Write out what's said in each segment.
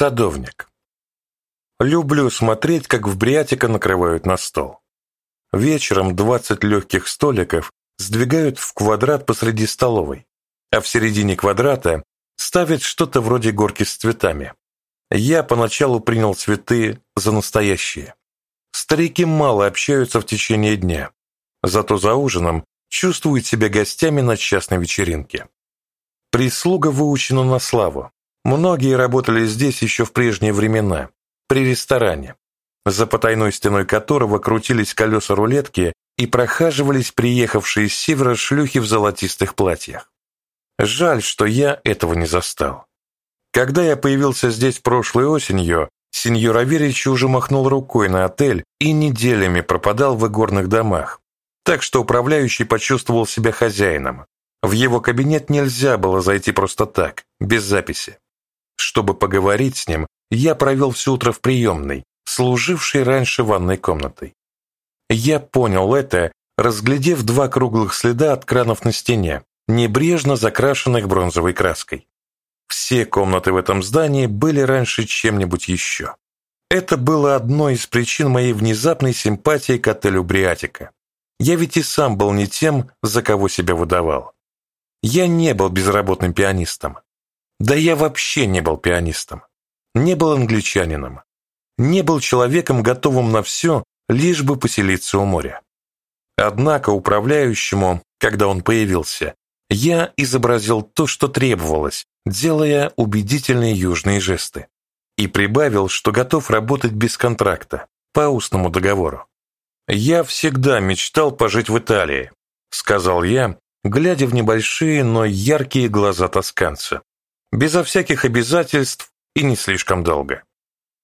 Садовник. Люблю смотреть, как в Бриатика накрывают на стол. Вечером 20 легких столиков сдвигают в квадрат посреди столовой, а в середине квадрата ставят что-то вроде горки с цветами. Я поначалу принял цветы за настоящие. Старики мало общаются в течение дня, зато за ужином чувствуют себя гостями на частной вечеринке. Прислуга выучена на славу, Многие работали здесь еще в прежние времена, при ресторане, за потайной стеной которого крутились колеса рулетки и прохаживались приехавшие с севера шлюхи в золотистых платьях. Жаль, что я этого не застал. Когда я появился здесь прошлой осенью, сеньор Аверич уже махнул рукой на отель и неделями пропадал в игорных домах, так что управляющий почувствовал себя хозяином. В его кабинет нельзя было зайти просто так, без записи. Чтобы поговорить с ним, я провел все утро в приемной, служившей раньше ванной комнатой. Я понял это, разглядев два круглых следа от кранов на стене, небрежно закрашенных бронзовой краской. Все комнаты в этом здании были раньше чем-нибудь еще. Это было одной из причин моей внезапной симпатии к отелю Бриатика. Я ведь и сам был не тем, за кого себя выдавал. Я не был безработным пианистом. Да я вообще не был пианистом, не был англичанином, не был человеком, готовым на все, лишь бы поселиться у моря. Однако управляющему, когда он появился, я изобразил то, что требовалось, делая убедительные южные жесты, и прибавил, что готов работать без контракта, по устному договору. «Я всегда мечтал пожить в Италии», — сказал я, глядя в небольшие, но яркие глаза тосканца безо всяких обязательств и не слишком долго.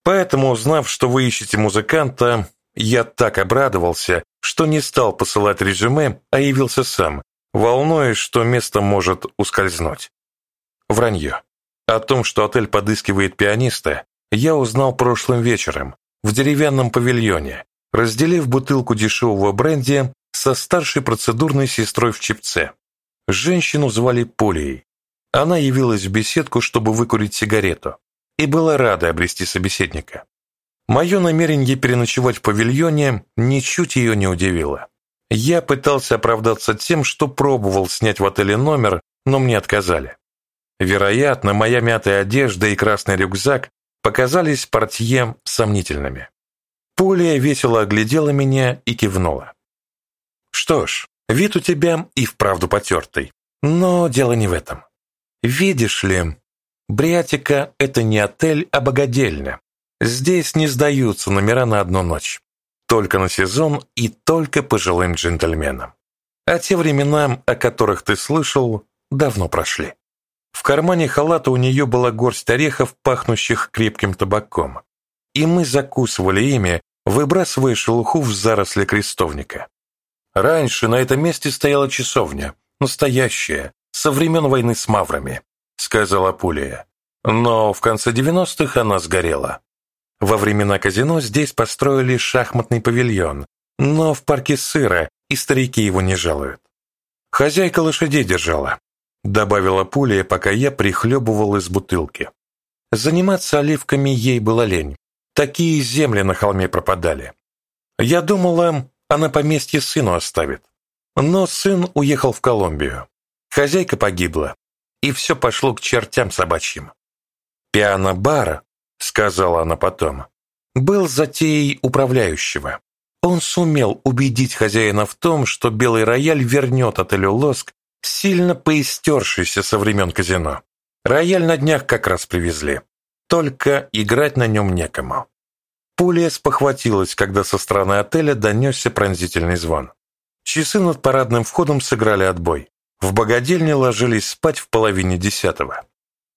Поэтому, узнав, что вы ищете музыканта, я так обрадовался, что не стал посылать резюме, а явился сам, волнуясь, что место может ускользнуть. Вранье. О том, что отель подыскивает пианиста, я узнал прошлым вечером в деревянном павильоне, разделив бутылку дешевого бренди со старшей процедурной сестрой в Чепце. Женщину звали Полией, она явилась в беседку, чтобы выкурить сигарету, и была рада обрести собеседника. Мое намерение переночевать в павильоне ничуть ее не удивило. Я пытался оправдаться тем, что пробовал снять в отеле номер, но мне отказали. Вероятно, моя мятая одежда и красный рюкзак показались портье сомнительными. Полия весело оглядела меня и кивнула. «Что ж, вид у тебя и вправду потертый, но дело не в этом. Видишь ли, Бриатика – это не отель, а богадельня. Здесь не сдаются номера на одну ночь. Только на сезон и только пожилым джентльменам. А те времена, о которых ты слышал, давно прошли. В кармане халата у нее была горсть орехов, пахнущих крепким табаком. И мы закусывали ими, выбрасывая шелуху в заросли крестовника. Раньше на этом месте стояла часовня, настоящая, со времен войны с маврами», — сказала Пулия. Но в конце 90-х она сгорела. Во времена казино здесь построили шахматный павильон, но в парке сыро, и старики его не жалуют. Хозяйка лошадей держала, добавила Пулия, пока я прихлебывал из бутылки. Заниматься оливками ей было лень. Такие земли на холме пропадали. Я думала, она поместье сыну оставит. Но сын уехал в Колумбию. Хозяйка погибла, и все пошло к чертям собачьим. «Пиано-бар», — сказала она потом, — был затеей управляющего. Он сумел убедить хозяина в том, что белый рояль вернет отелю «Лоск», сильно поистершийся со времен казино. Рояль на днях как раз привезли. Только играть на нем некому. Пулия спохватилась, когда со стороны отеля донесся пронзительный звон. Часы над парадным входом сыграли отбой. В богадельне ложились спать в половине десятого.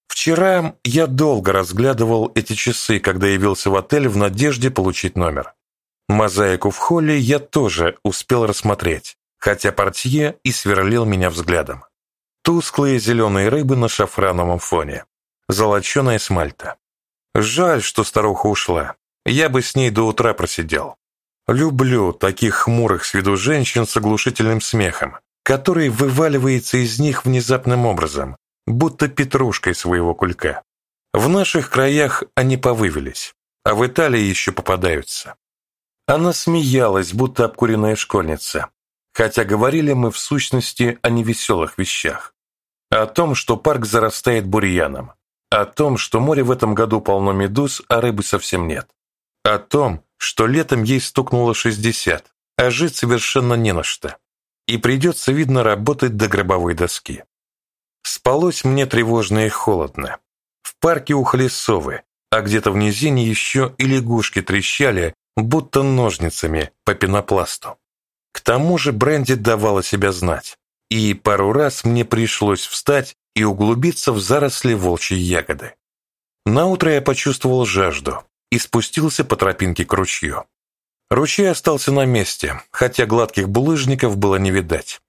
Вчера я долго разглядывал эти часы, когда явился в отель в надежде получить номер. Мозаику в холле я тоже успел рассмотреть, хотя портье и сверлил меня взглядом. Тусклые зеленые рыбы на шафрановом фоне. Золоченая смальта. Жаль, что старуха ушла. Я бы с ней до утра просидел. Люблю таких хмурых с виду женщин с оглушительным смехом, который вываливается из них внезапным образом, будто петрушкой своего кулька. В наших краях они повывелись, а в Италии еще попадаются. Она смеялась, будто обкуренная школьница, хотя говорили мы в сущности о невеселых вещах. О том, что парк зарастает бурьяном, о том, что море в этом году полно медуз, а рыбы совсем нет. О том, что летом ей стукнуло 60, а жить совершенно не на что. И придется, видно, работать до гробовой доски. Спалось мне тревожно и холодно. В парке ухали совы, а где-то в низине еще и лягушки трещали, будто ножницами по пенопласту. К тому же Бренди давала себя знать, и пару раз мне пришлось встать и углубиться в заросли волчьей ягоды. Наутро я почувствовал жажду и спустился по тропинке к ручью. Ручей остался на месте, хотя гладких булыжников было не видать.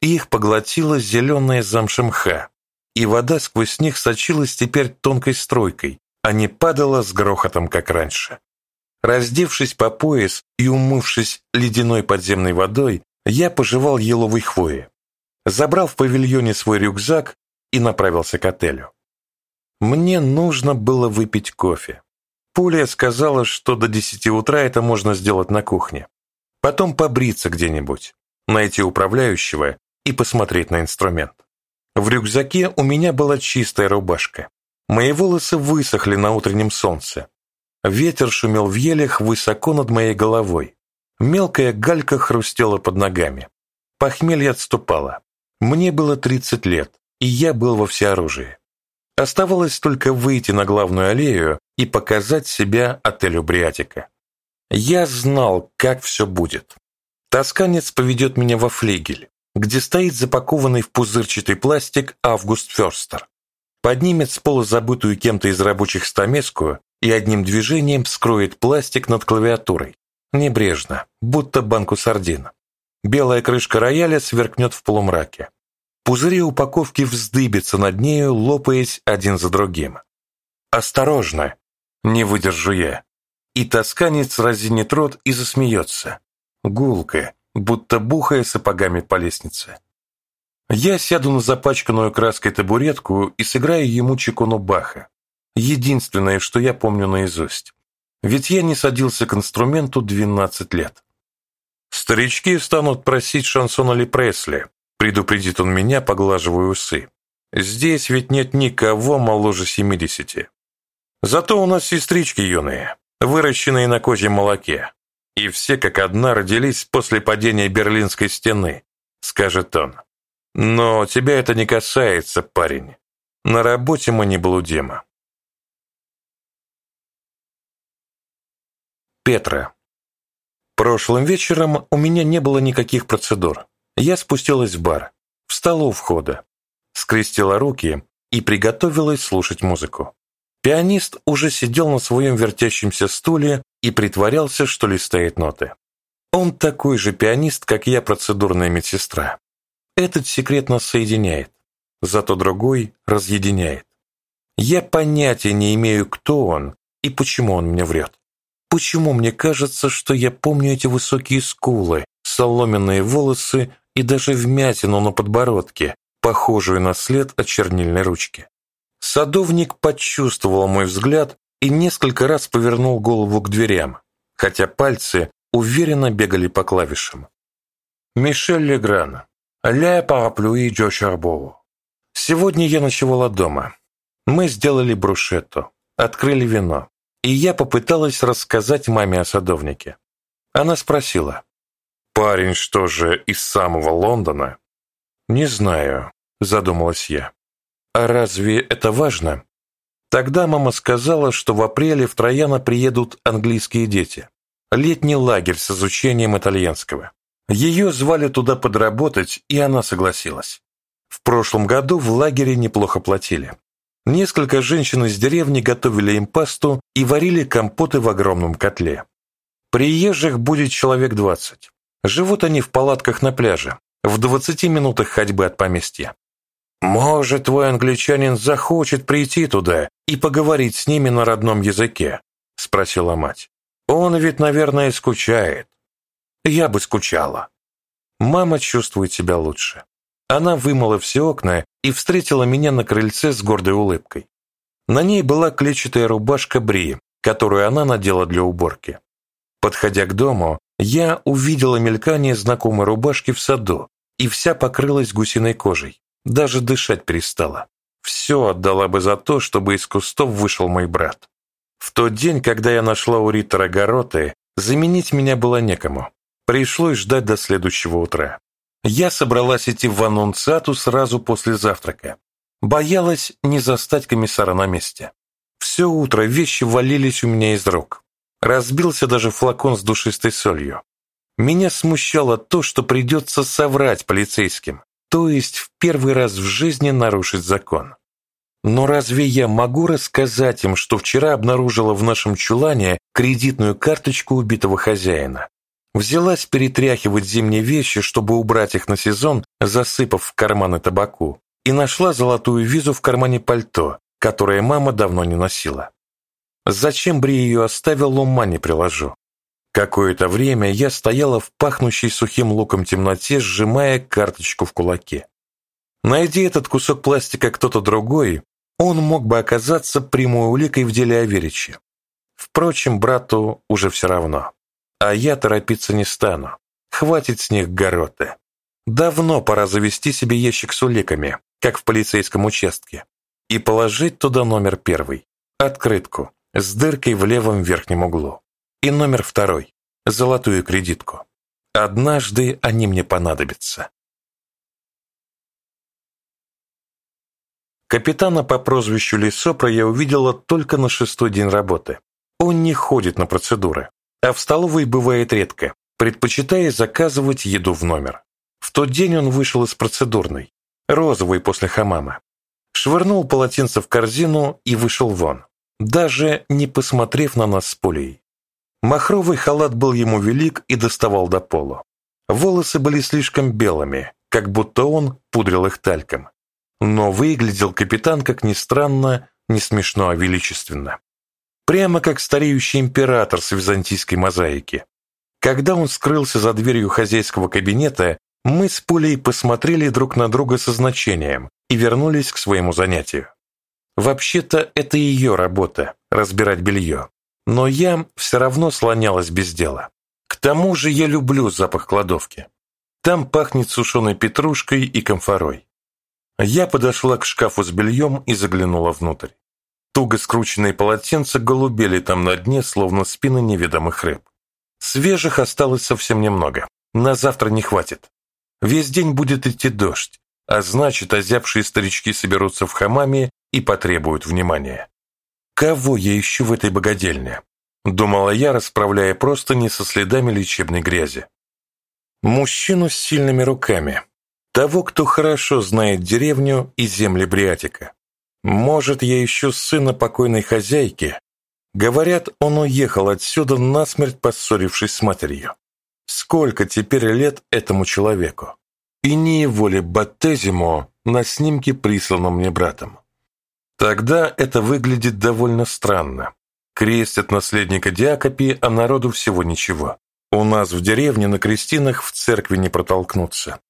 Их поглотила зеленая замша мха, и вода сквозь них сочилась теперь тонкой стройкой, а не падала с грохотом, как раньше. Раздевшись по пояс и умывшись ледяной подземной водой, я пожевал еловой хвои, забрал в павильоне свой рюкзак и направился к отелю. Мне нужно было выпить кофе. Пуля сказала, что до десяти утра это можно сделать на кухне. Потом побриться где-нибудь, найти управляющего и посмотреть на инструмент. В рюкзаке у меня была чистая рубашка. Мои волосы высохли на утреннем солнце. Ветер шумел в елях высоко над моей головой. Мелкая галька хрустела под ногами. Похмелье отступало. Мне было 30 лет, и я был во всеоружии. Оставалось только выйти на главную аллею и показать себя отелю Бриатика. Я знал, как все будет. Тосканец поведет меня во флигель, где стоит запакованный в пузырчатый пластик Август Ферстер. Поднимет с пола забытую кем-то из рабочих стамеску и одним движением скроет пластик над клавиатурой. Небрежно, будто банку сардин. Белая крышка рояля сверкнет в полумраке. Пузыри упаковки вздыбятся над нею, лопаясь один за другим. «Осторожно!» Не выдержу я. И тосканец разинет рот и засмеется. Гулко, будто бухая сапогами по лестнице. Я сяду на запачканную краской табуретку и сыграю ему чекуну Баха. Единственное, что я помню наизусть. Ведь я не садился к инструменту 12 лет. Старички станут просить шансона Ли Пресли, Предупредит он меня, поглаживая усы. Здесь ведь нет никого моложе семидесяти. Зато у нас сестрички юные, выращенные на козьем молоке. И все как одна родились после падения Берлинской стены, скажет он. Но тебя это не касается, парень. На работе мы не блудим. Петра. Прошлым вечером у меня не было никаких процедур. Я спустилась в бар, встала у входа, скрестила руки и приготовилась слушать музыку. Пианист уже сидел на своем вертящемся стуле и притворялся, что листает ноты. Он такой же пианист, как я, процедурная медсестра. Этот секрет нас соединяет, зато другой разъединяет. Я понятия не имею, кто он и почему он мне врет. Почему мне кажется, что я помню эти высокие скулы, соломенные волосы и даже вмятину на подбородке, похожую на след от чернильной ручки. Садовник почувствовал мой взгляд и несколько раз повернул голову к дверям, хотя пальцы уверенно бегали по клавишам. Мишель Легран, «Ля параплюи Джо Шарбову». Сегодня я ночевала дома. Мы сделали брушетту, открыли вино, и я попыталась рассказать маме о садовнике. Она спросила, Парень что же, из самого Лондона? Не знаю, задумалась я. А разве это важно? Тогда мама сказала, что в апреле в Трояно приедут английские дети. Летний лагерь с изучением итальянского. Ее звали туда подработать, и она согласилась. В прошлом году в лагере неплохо платили. Несколько женщин из деревни готовили им пасту и варили компоты в огромном котле. Приезжих будет человек двадцать. Живут они в палатках на пляже, в 20 минутах ходьбы от поместья. Может, твой англичанин захочет прийти туда и поговорить с ними на родном языке, спросила мать. Он ведь, наверное, скучает. Я бы скучала. Мама чувствует себя лучше. Она вымыла все окна и встретила меня на крыльце с гордой улыбкой. На ней была клетчатая рубашка Бри, которую она надела для уборки. Подходя к дому, я увидела мелькание знакомой рубашки в саду и вся покрылась гусиной кожей, даже дышать перестала. Все отдала бы за то, чтобы из кустов вышел мой брат. В тот день, когда я нашла у Риттера гороты, заменить меня было некому. Пришлось ждать до следующего утра. Я собралась идти в аннунциату сразу после завтрака. Боялась не застать комиссара на месте. Все утро вещи валились у меня из рук. Разбился даже флакон с душистой солью. Меня смущало то, что придется соврать полицейским, то есть в первый раз в жизни нарушить закон. Но разве я могу рассказать им, что вчера обнаружила в нашем чулане кредитную карточку убитого хозяина? Взялась перетряхивать зимние вещи, чтобы убрать их на сезон, засыпав в карманы табаку, и нашла золотую визу в кармане пальто, которое мама давно не носила. Зачем Бри ее оставил, ума не приложу. Какое-то время я стояла в пахнущей сухим луком темноте, сжимая карточку в кулаке. Найди этот кусок пластика кто-то другой, он мог бы оказаться прямой уликой в деле Аверича. Впрочем, брату уже все равно. А я торопиться не стану. Хватит с них гороты. Давно пора завести себе ящик с уликами, как в полицейском участке, и положить туда номер первый, открытку, с дыркой в левом верхнем углу, и номер второй, золотую кредитку. Однажды они мне понадобятся. Капитана по прозвищу Лисопра я увидела только на шестой день работы. Он не ходит на процедуры, а в столовой бывает редко, предпочитая заказывать еду в номер. В тот день он вышел из процедурной, розовый после хамама. Швырнул полотенце в корзину и вышел вон, даже не посмотрев на нас с пулей. Махровый халат был ему велик и доставал до пола. Волосы были слишком белыми, как будто он пудрил их тальком. Но выглядел капитан, как ни странно, не смешно, а величественно. Прямо как стареющий император с византийской мозаики. Когда он скрылся за дверью хозяйского кабинета, мы с Пулей посмотрели друг на друга со значением и вернулись к своему занятию. Вообще-то это ее работа – разбирать белье. Но я все равно слонялась без дела. К тому же я люблю запах кладовки. Там пахнет сушеной петрушкой и комфорой. Я подошла к шкафу с бельем и заглянула внутрь. Туго скрученные полотенца голубели там на дне, словно спины неведомых рыб. Свежих осталось совсем немного. На завтра не хватит. Весь день будет идти дождь, а значит, озябшие старички соберутся в хамаме и потребуют внимания. Кого я ищу в этой богадельне? Думала я, расправляя просто не со следами лечебной грязи. Мужчину с сильными руками, того, кто хорошо знает деревню и земли Бриатика. Может, я ищу сына покойной хозяйки? Говорят, он уехал отсюда насмерть поссорившись с матерью. Сколько теперь лет этому человеку? И не его ли Баттезимо на снимке, присланном мне братом? Тогда это выглядит довольно странно. Крестят наследника Диакопи, а народу всего ничего. У нас в деревне на крестинах в церкви не протолкнуться.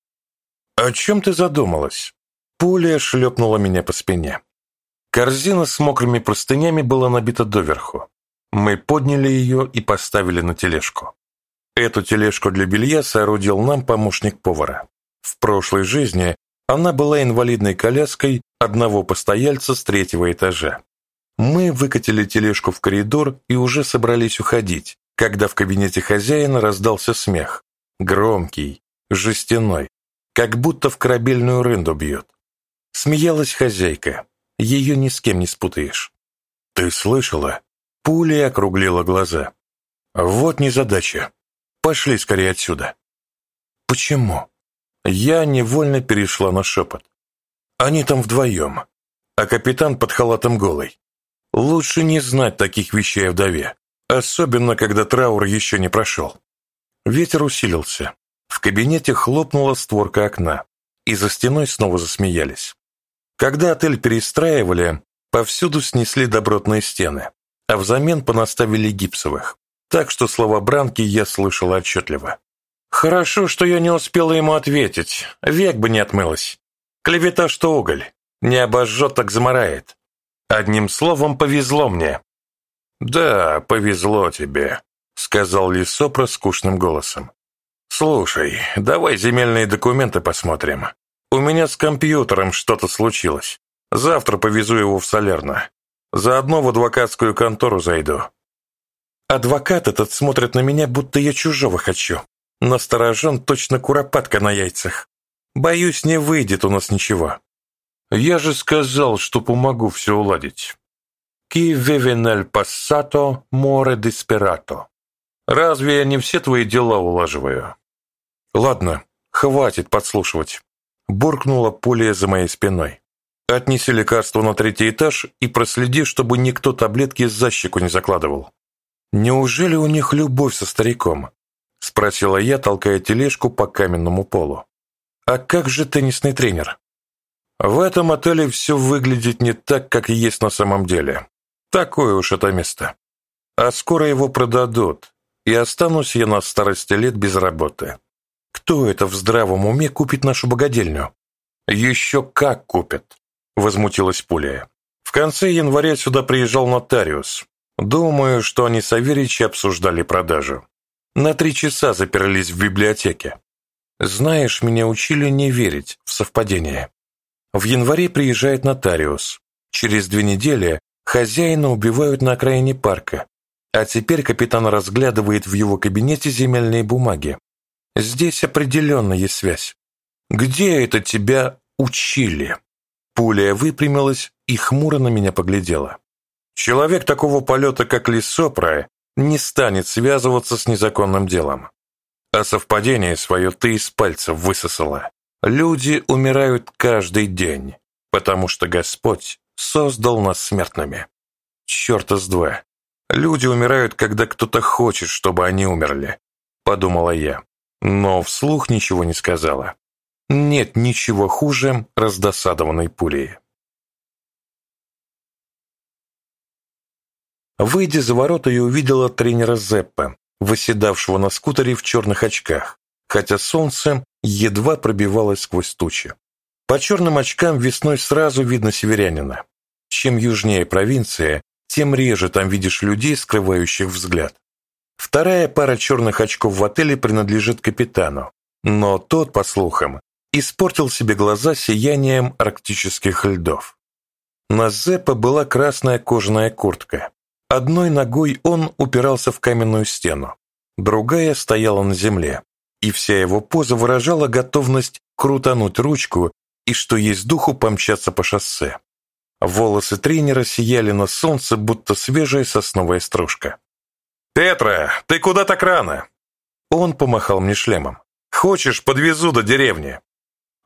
«О чем ты задумалась?» Пуля шлепнула меня по спине. Корзина с мокрыми простынями была набита доверху. Мы подняли ее и поставили на тележку. Эту тележку для белья соорудил нам помощник повара. В прошлой жизни она была инвалидной коляской одного постояльца с третьего этажа. Мы выкатили тележку в коридор и уже собрались уходить, когда в кабинете хозяина раздался смех. Громкий, жестяной, как будто в корабельную рынду бьет. Смеялась хозяйка, ее ни с кем не спутаешь. «Ты слышала?» Пуля округлила глаза. «Вот незадача. Пошли скорее отсюда». «Почему?» Я невольно перешла на шепот. «Они там вдвоем, а капитан под халатом голый. Лучше не знать таких вещей о вдове, особенно когда траур еще не прошел». Ветер усилился. В кабинете хлопнула створка окна, и за стеной снова засмеялись. Когда отель перестраивали, повсюду снесли добротные стены, а взамен понаставили гипсовых, так что слова Бранки я слышал отчетливо. «Хорошо, что я не успела ему ответить, век бы не отмылась. Клевета, что уголь, не обожжет, так заморает. Одним словом, повезло мне». «Да, повезло тебе», — сказал Лисопра скучным голосом. «Слушай, давай земельные документы посмотрим. У меня с компьютером что-то случилось. Завтра повезу его в Солерно. Заодно в адвокатскую контору зайду». Адвокат этот смотрит на меня, будто я чужого хочу. Насторожен точно куропатка на яйцах. Боюсь, не выйдет у нас ничего. Я же сказал, что помогу все уладить. Ки вивенель пассато море диспирато. Разве я не все твои дела улаживаю? Ладно, хватит подслушивать. Буркнула Полия за моей спиной. Отнеси лекарство на третий этаж и проследи, чтобы никто таблетки за щеку не закладывал. Неужели у них любовь со стариком? Спросила я, толкая тележку по каменному полу. А как же теннисный тренер? В этом отеле все выглядит не так, как есть на самом деле. Такое уж это место. А скоро его продадут, и останусь я на старости лет без работы. Кто это в здравом уме купит нашу богадельню? Еще как купит, возмутилась Пуля. В конце января сюда приезжал нотариус. Думаю, что они с Аверичи обсуждали продажу. На три часа заперлись в библиотеке. Знаешь, меня учили не верить в совпадение. В январе приезжает нотариус. Через две недели хозяина убивают на окраине парка. А теперь капитан разглядывает в его кабинете земельные бумаги. Здесь определенно есть связь. Где это тебя учили? Пуля выпрямилась и хмуро на меня поглядела. Человек такого полета, как Лисопра, не станет связываться с незаконным делом. А совпадение свое ты из пальцев высосала. Люди умирают каждый день, потому что Господь создал нас смертными. Черта с два. Люди умирают, когда кто-то хочет, чтобы они умерли, подумала я, но вслух ничего не сказала. Нет ничего хуже раздосадованной пулей. Выйдя за ворота, я увидела тренера Зеппа, восседавшего на скутере в черных очках, хотя солнце едва пробивалось сквозь тучи. По черным очкам весной сразу видно северянина. Чем южнее провинция, тем реже там видишь людей, скрывающих взгляд. Вторая пара черных очков в отеле принадлежит капитану, но тот, по слухам, испортил себе глаза сиянием арктических льдов. На Зеппа была красная кожаная куртка. Одной ногой он упирался в каменную стену, другая стояла на земле и вся его поза выражала готовность крутануть ручку и что есть духу помчаться по шоссе. Волосы тренера сияли на солнце, будто свежая сосновая стружка. «Петра, ты куда так рано?» Он помахал мне шлемом. «Хочешь, подвезу до деревни?»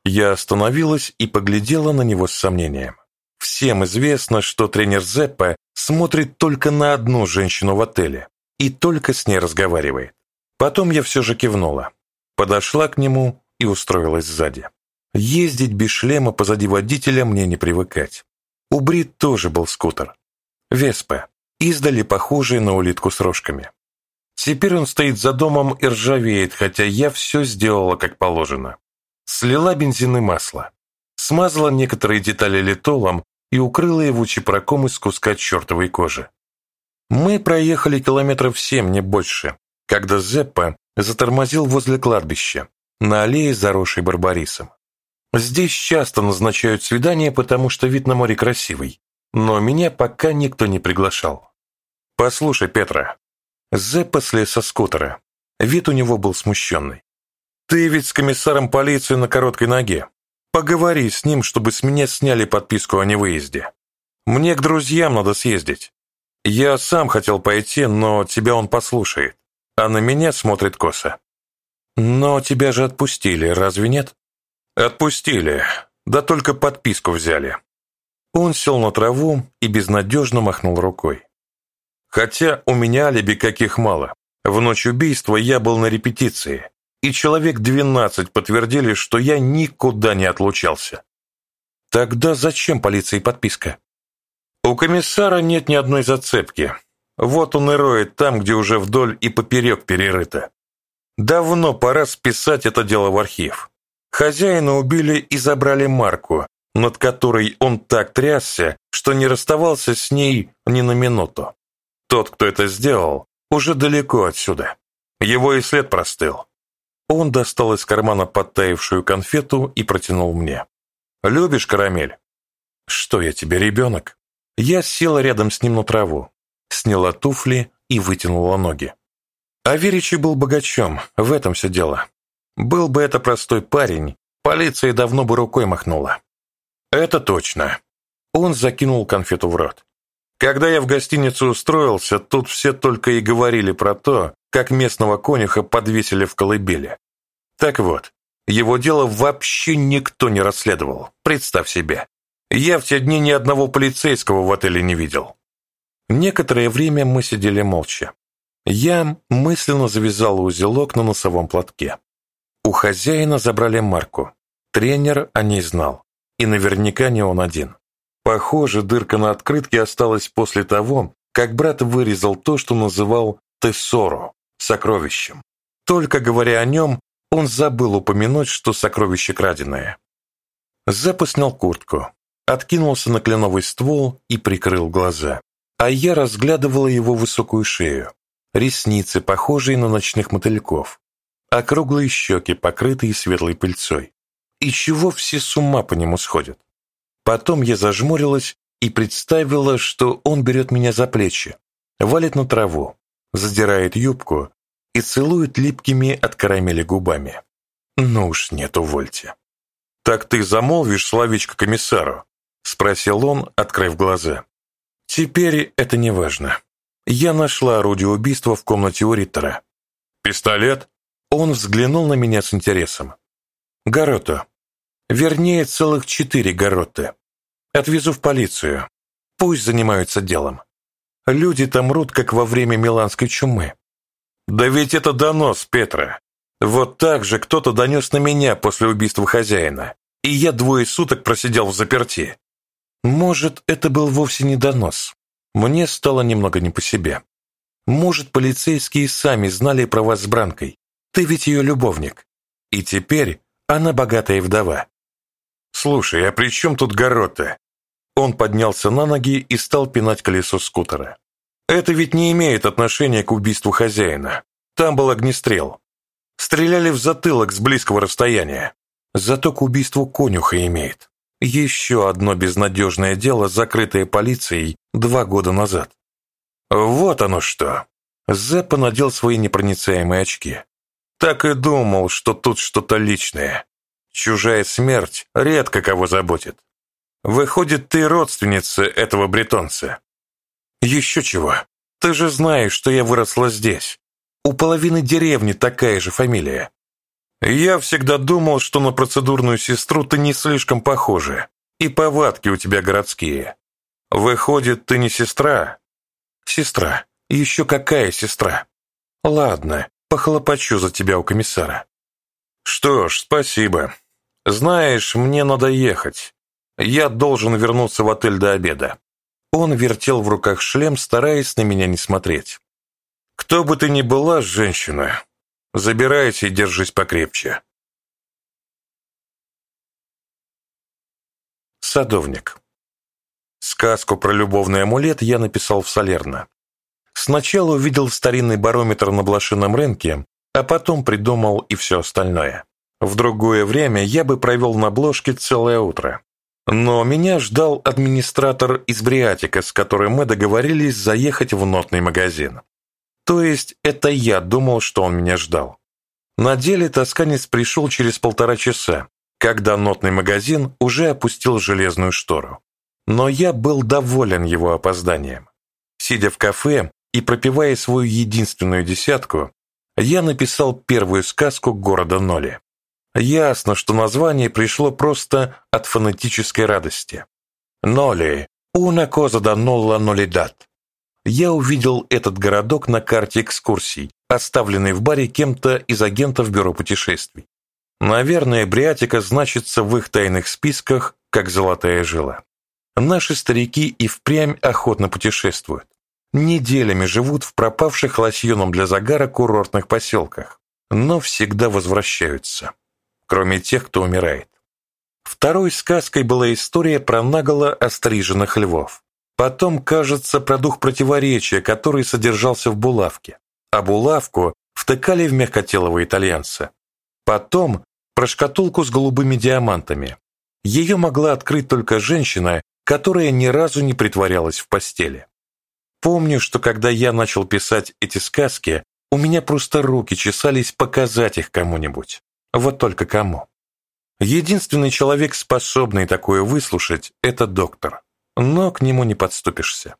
Я остановилась и поглядела на него с сомнением. Всем известно, что тренер Зеппа смотрит только на одну женщину в отеле и только с ней разговаривает. Потом я все же кивнула подошла к нему и устроилась сзади. Ездить без шлема позади водителя мне не привыкать. У Брит тоже был скутер. Веспа, издали похожий на улитку с рожками. Теперь он стоит за домом и ржавеет, хотя я все сделала как положено. Слила бензин и масло, смазала некоторые детали литолом и укрыла его чепроком из куска чертовой кожи. Мы проехали километров семь, не больше, когда Зеппа затормозил возле кладбища, на аллее, заросшей барбарисом. Здесь часто назначают свидания, потому что вид на море красивый, но меня пока никто не приглашал. «Послушай, Петра». Зеппа слез со скутера. Вид у него был смущенный. «Ты ведь с комиссаром полиции на короткой ноге. Поговори с ним, чтобы с меня сняли подписку о невыезде. Мне к друзьям надо съездить. Я сам хотел пойти, но тебя он послушает а на меня смотрит косо. «Но тебя же отпустили, разве нет?» «Отпустили, да только подписку взяли». Он сел на траву и безнадежно махнул рукой. «Хотя у меня алиби каких мало. В ночь убийства я был на репетиции, и человек двенадцать подтвердили, что я никуда не отлучался». «Тогда зачем полиции подписка?» «У комиссара нет ни одной зацепки, вот он и роет там, где уже вдоль и поперек перерыто. Давно пора списать это дело в архив. Хозяина убили и забрали марку, над которой он так трясся, что не расставался с ней ни на минуту. Тот, кто это сделал, уже далеко отсюда. Его и след простыл. Он достал из кармана подтаявшую конфету и протянул мне. «Любишь карамель?» «Что я тебе, ребенок?» Я села рядом с ним на траву, сняла туфли и вытянула ноги. Аверичий был богачом, в этом все дело. Был бы это простой парень, полиция давно бы рукой махнула. Это точно. Он закинул конфету в рот. Когда я в гостиницу устроился, тут все только и говорили про то, как местного конюха подвесили в колыбели. Так вот, его дело вообще никто не расследовал, представь себе. Я в те дни ни одного полицейского в отеле не видел. Некоторое время мы сидели молча. Я мысленно завязал узелок на носовом платке. У хозяина забрали марку. Тренер о ней знал. И наверняка не он один. Похоже, дырка на открытке осталась после того, как брат вырезал то, что называл «тессоро» — сокровищем. Только говоря о нем, он забыл упомянуть, что сокровище краденое. Запа куртку, откинулся на кленовый ствол и прикрыл глаза. А я разглядывала его высокую шею, ресницы, похожие на ночных мотыльков, округлые щеки, покрытые светлой пыльцой. И чего все с ума по нему сходят? Потом я зажмурилась и представила, что он берет меня за плечи, валит на траву, задирает юбку и целует липкими от карамели губами. Ну уж нет, увольте. «Так ты замолвишь словечко комиссару?» — спросил он, открыв глаза. «Теперь это не важно. Я нашла орудие убийства в комнате у Риттера. Пистолет? Он взглянул на меня с интересом. Гаротто. Вернее, целых четыре Гаротты. Отвезу в полицию. Пусть занимаются делом. Люди там мрут, как во время миланской чумы. Да ведь это донос, Петра. Вот так же кто-то донес на меня после убийства хозяина, и я двое суток просидел в заперти. Может, это был вовсе не донос. Мне стало немного не по себе. Может, полицейские сами знали про вас с Бранкой. Ты ведь ее любовник. И теперь она богатая вдова. Слушай, а при чем тут Гаротта? Он поднялся на ноги и стал пинать колесо скутера. Это ведь не имеет отношения к убийству хозяина. Там был огнестрел. Стреляли в затылок с близкого расстояния. Зато к убийству конюха имеет. Еще одно безнадежное дело, закрытое полицией два года назад. Вот оно что. Зеппа надел свои непроницаемые очки. Так и думал, что тут что-то личное. Чужая смерть редко кого заботит. Выходит, ты родственница этого бретонца. Еще чего. Ты же знаешь, что я выросла здесь. У половины деревни такая же фамилия. Я всегда думал, что на процедурную сестру ты не слишком похожа, и повадки у тебя городские. Выходит, ты не сестра? Сестра. Еще какая сестра? Ладно, похлопочу за тебя у комиссара. Что ж, спасибо. Знаешь, мне надо ехать. Я должен вернуться в отель до обеда. Он вертел в руках шлем, стараясь на меня не смотреть. Кто бы ты ни была, женщина, Забирайся и держись покрепче. Садовник. Сказку про любовный амулет я написал в Солерно. Сначала увидел старинный барометр на блошином рынке, а потом придумал и все остальное. В другое время я бы провел на бложке целое утро. Но меня ждал администратор из Бриатика, с которым мы договорились заехать в нотный магазин. То есть это я думал, что он меня ждал. На деле тосканец пришел через полтора часа, когда нотный магазин уже опустил железную штору. Но я был доволен его опозданием. Сидя в кафе и пропивая свою единственную десятку, я написал первую сказку города Ноли. Ясно, что название пришло просто от фонетической радости. Ноли, una cosa da nolla nolidad я увидел этот городок на карте экскурсий, оставленной в баре кем-то из агентов бюро путешествий. Наверное, Бриатика значится в их тайных списках как золотая жила. Наши старики и впрямь охотно путешествуют. Неделями живут в пропавших лосьоном для загара курортных поселках, но всегда возвращаются, кроме тех, кто умирает. Второй сказкой была история про наголо остриженных львов. Потом, кажется, про дух противоречия, который содержался в булавке. А булавку втыкали в мягкотелого итальянца. Потом про шкатулку с голубыми диамантами. Ее могла открыть только женщина, которая ни разу не притворялась в постели. Помню, что когда я начал писать эти сказки, у меня просто руки чесались показать их кому-нибудь. Вот только кому. Единственный человек, способный такое выслушать, это доктор. Но к нему не подступишься.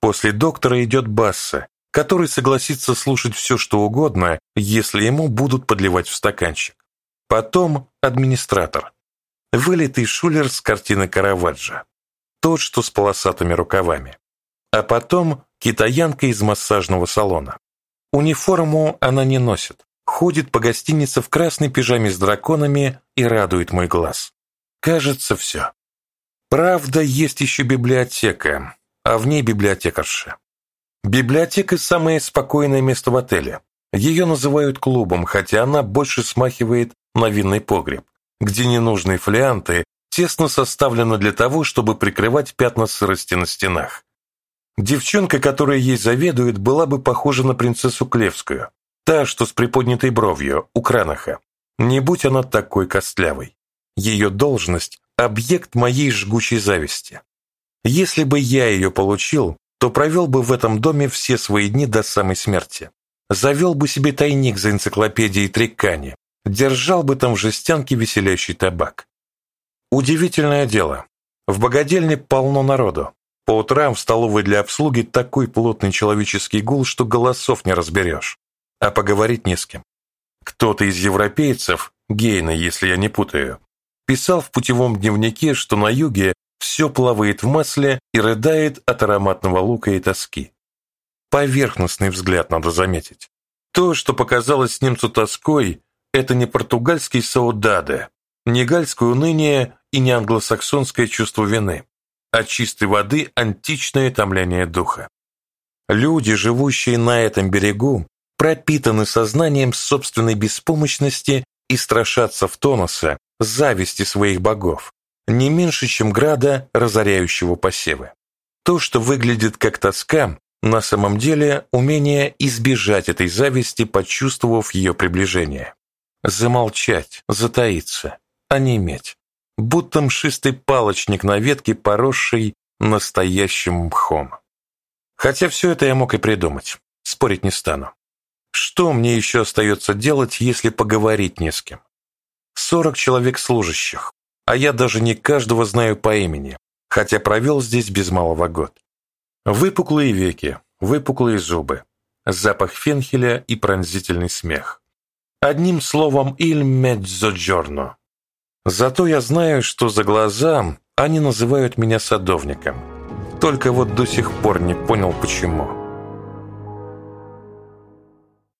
После доктора идет Басса, который согласится слушать все, что угодно, если ему будут подливать в стаканчик. Потом администратор. Вылитый шулер с картины Караваджо. Тот, что с полосатыми рукавами. А потом китаянка из массажного салона. Униформу она не носит. Ходит по гостинице в красной пижаме с драконами и радует мой глаз. Кажется, все. Правда, есть еще библиотека, а в ней библиотекарша. Библиотека – самое спокойное место в отеле. Ее называют клубом, хотя она больше смахивает на винный погреб, где ненужные флианты тесно составлены для того, чтобы прикрывать пятна сырости на стенах. Девчонка, которая ей заведует, была бы похожа на принцессу Клевскую, та, что с приподнятой бровью, у Кранаха. Не будь она такой костлявой. Ее должность – объект моей жгучей зависти. Если бы я ее получил, то провел бы в этом доме все свои дни до самой смерти. Завел бы себе тайник за энциклопедией Триккани, держал бы там в жестянке веселящий табак. Удивительное дело. В богадельне полно народу. По утрам в столовой для обслуги такой плотный человеческий гул, что голосов не разберешь. А поговорить не с кем. Кто-то из европейцев, Гейна, если я не путаю, писал в путевом дневнике, что на юге все плавает в масле и рыдает от ароматного лука и тоски. Поверхностный взгляд, надо заметить. То, что показалось немцу тоской, это не португальский саудаде, не гальское уныние и не англосаксонское чувство вины от чистой воды античное томление духа. Люди, живущие на этом берегу, пропитаны сознанием собственной беспомощности и страшатся в тонуса зависти своих богов, не меньше, чем града, разоряющего посевы. То, что выглядит как тоска, на самом деле умение избежать этой зависти, почувствовав ее приближение. Замолчать, затаиться, а не иметь будто мшистый палочник на ветке, поросший настоящим мхом. Хотя все это я мог и придумать, спорить не стану. Что мне еще остается делать, если поговорить не с кем? Сорок человек служащих, а я даже не каждого знаю по имени, хотя провел здесь без малого год. Выпуклые веки, выпуклые зубы, запах фенхеля и пронзительный смех. Одним словом, «il mezzogiorno» Зато я знаю, что за глаза они называют меня садовником. Только вот до сих пор не понял, почему.